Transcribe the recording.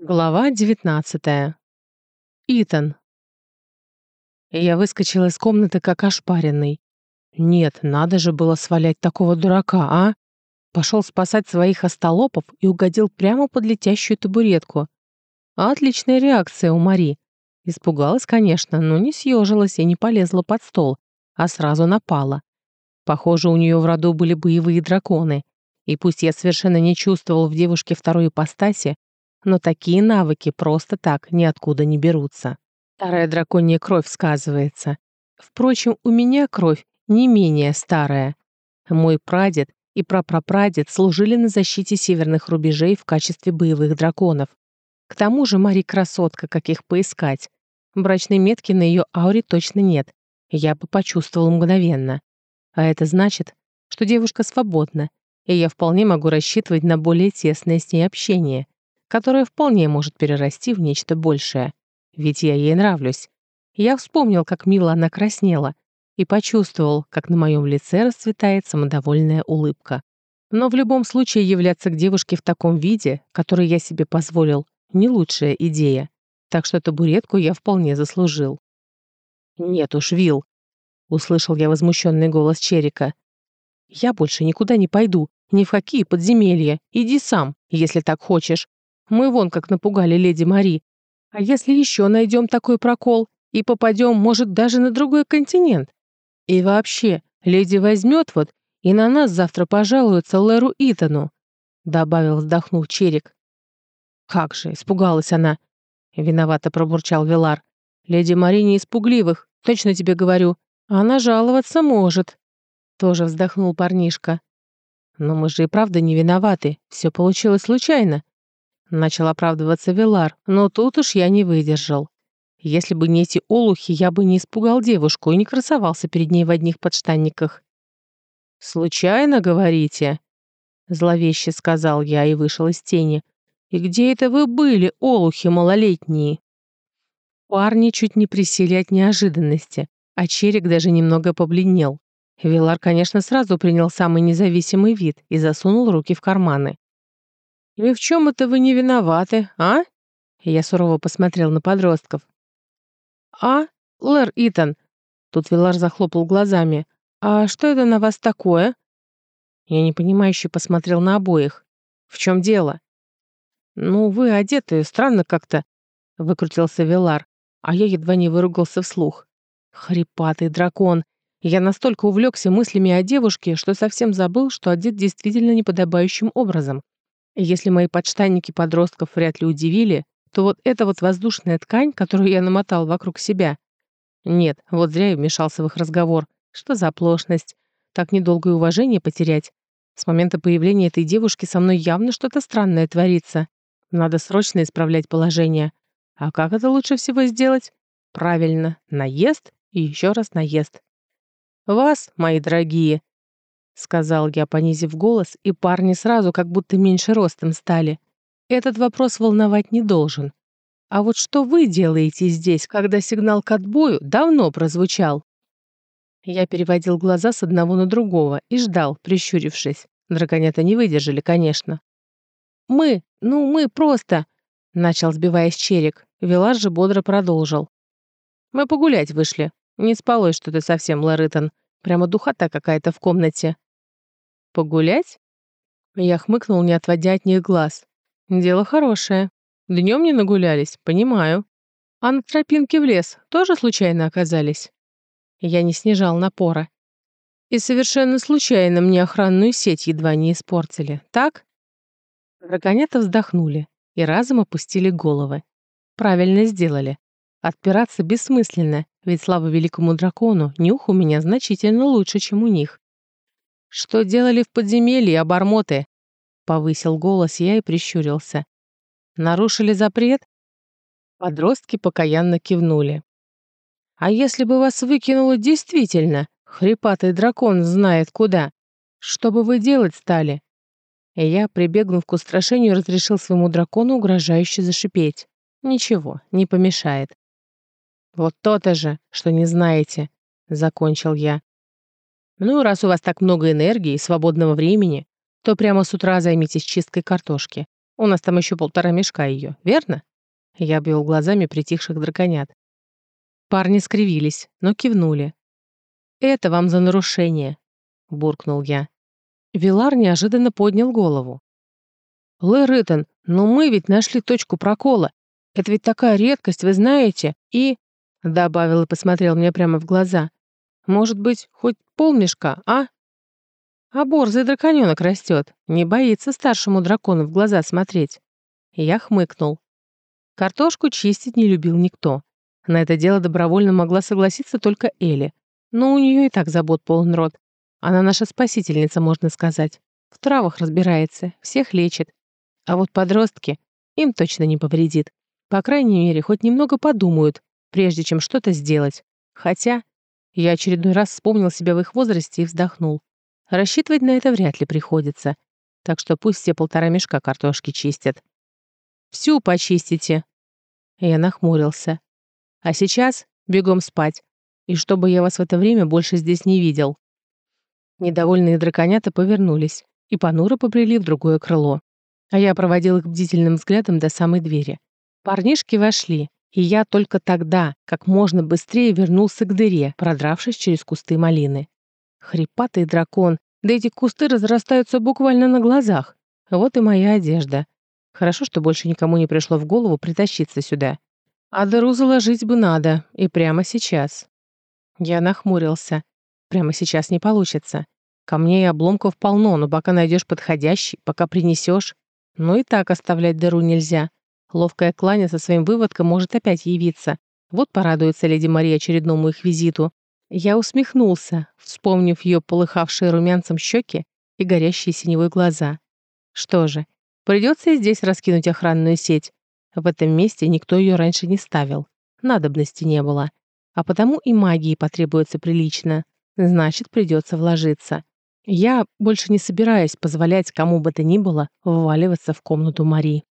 Глава 19. Итан. Я выскочила из комнаты как ошпаренный. Нет, надо же было свалять такого дурака, а? Пошел спасать своих остолопов и угодил прямо под летящую табуретку. Отличная реакция у Мари. Испугалась, конечно, но не съежилась и не полезла под стол, а сразу напала. Похоже, у нее в роду были боевые драконы. И пусть я совершенно не чувствовал в девушке второй ипостаси, но такие навыки просто так ниоткуда не берутся. Старая драконья кровь сказывается. Впрочем, у меня кровь не менее старая. Мой прадед и прапрапрадед служили на защите северных рубежей в качестве боевых драконов. К тому же Мари красотка, как их поискать. Брачной метки на ее ауре точно нет. Я бы почувствовал мгновенно. А это значит, что девушка свободна, и я вполне могу рассчитывать на более тесное с ней общение которое вполне может перерасти в нечто большее. Ведь я ей нравлюсь. Я вспомнил, как мило она краснела, и почувствовал, как на моем лице расцветает самодовольная улыбка. Но в любом случае являться к девушке в таком виде, который я себе позволил, не лучшая идея. Так что табуретку я вполне заслужил. «Нет уж, Вил, услышал я возмущенный голос Черика. «Я больше никуда не пойду, ни в какие подземелья. Иди сам, если так хочешь. Мы вон как напугали леди Мари. А если еще найдем такой прокол и попадем, может, даже на другой континент? И вообще, леди возьмет вот и на нас завтра пожалуется Леру Итану», добавил, вздохнув Черик. «Как же!» — испугалась она. Виновато пробурчал Вилар. «Леди Мари не испугливых, точно тебе говорю. Она жаловаться может». Тоже вздохнул парнишка. «Но мы же и правда не виноваты. Все получилось случайно. Начал оправдываться Вилар, но тут уж я не выдержал. Если бы не эти олухи, я бы не испугал девушку и не красовался перед ней в одних подштанниках. «Случайно, говорите?» Зловеще сказал я и вышел из тени. «И где это вы были, олухи малолетние?» Парни чуть не присели от неожиданности, а Черик даже немного побледнел. Вилар, конечно, сразу принял самый независимый вид и засунул руки в карманы. «И в чем это вы не виноваты, а?» Я сурово посмотрел на подростков. «А, Лэр Итан?» Тут Вилар захлопал глазами. «А что это на вас такое?» Я непонимающе посмотрел на обоих. «В чем дело?» «Ну, вы одеты странно как-то», — выкрутился Вилар, а я едва не выругался вслух. «Хрипатый дракон!» Я настолько увлекся мыслями о девушке, что совсем забыл, что одет действительно неподобающим образом. Если мои подштанники подростков вряд ли удивили, то вот эта вот воздушная ткань, которую я намотал вокруг себя. Нет, вот зря я вмешался в их разговор. Что за оплошность? Так недолгое уважение потерять. С момента появления этой девушки со мной явно что-то странное творится. Надо срочно исправлять положение. А как это лучше всего сделать? Правильно, наезд и еще раз наезд. Вас, мои дорогие, сказал я, понизив голос, и парни сразу как будто меньше ростом стали. Этот вопрос волновать не должен. А вот что вы делаете здесь, когда сигнал к отбою давно прозвучал? Я переводил глаза с одного на другого и ждал, прищурившись. Драконята не выдержали, конечно. «Мы, ну мы просто...» — начал сбиваясь черик. Вилаж же бодро продолжил. «Мы погулять вышли. Не спалось что-то совсем, Ларытон. Прямо духота какая-то в комнате. Погулять? Я хмыкнул, не отводя от них глаз. Дело хорошее. Днем не нагулялись, понимаю. А на тропинке в лес тоже случайно оказались? Я не снижал напора. И совершенно случайно мне охранную сеть едва не испортили, так? Драгонята вздохнули и разом опустили головы. Правильно сделали. Отпираться бессмысленно, ведь слава великому дракону, нюх у меня значительно лучше, чем у них. «Что делали в подземелье, обормоты?» Повысил голос я и прищурился. «Нарушили запрет?» Подростки покаянно кивнули. «А если бы вас выкинуло действительно? Хрипатый дракон знает куда. Что бы вы делать стали?» И я, прибегнув к устрашению, разрешил своему дракону угрожающе зашипеть. «Ничего, не помешает». «Вот то-то же, что не знаете», — закончил я. Ну, раз у вас так много энергии и свободного времени, то прямо с утра займитесь чисткой картошки. У нас там еще полтора мешка ее, верно?» Я обвел глазами притихших драконят. Парни скривились, но кивнули. «Это вам за нарушение», — буркнул я. Вилар неожиданно поднял голову. «Лэр Итан, но мы ведь нашли точку прокола. Это ведь такая редкость, вы знаете. И...» — добавил и посмотрел мне прямо в глаза. «Может быть, хоть полмешка, а?» А борзый драконёнок растет, не боится старшему дракону в глаза смотреть. Я хмыкнул. Картошку чистить не любил никто. На это дело добровольно могла согласиться только Элли. Но у нее и так забот полон рот. Она наша спасительница, можно сказать. В травах разбирается, всех лечит. А вот подростки, им точно не повредит. По крайней мере, хоть немного подумают, прежде чем что-то сделать. Хотя я очередной раз вспомнил себя в их возрасте и вздохнул. Рассчитывать на это вряд ли приходится. Так что пусть все полтора мешка картошки чистят. «Всю почистите!» Я нахмурился. «А сейчас бегом спать. И чтобы я вас в это время больше здесь не видел». Недовольные драконята повернулись и понуро побрели в другое крыло. А я проводил их бдительным взглядом до самой двери. Парнишки вошли, и я только тогда, как можно быстрее вернулся к дыре, продравшись через кусты малины. Хрипатый дракон, да эти кусты разрастаются буквально на глазах. Вот и моя одежда. Хорошо, что больше никому не пришло в голову притащиться сюда. А дыру заложить бы надо, и прямо сейчас. Я нахмурился. Прямо сейчас не получится. Камней и обломков полно, но пока найдешь подходящий, пока принесешь. Ну и так оставлять дыру нельзя. Ловкая кланя со своим выводком может опять явиться. Вот порадуется леди Мария очередному их визиту. Я усмехнулся, вспомнив ее полыхавшие румянцем щеки и горящие синевые глаза. Что же, придется и здесь раскинуть охранную сеть. В этом месте никто ее раньше не ставил. Надобности не было. А потому и магии потребуется прилично. Значит, придется вложиться. Я больше не собираюсь позволять кому бы то ни было вваливаться в комнату Мари.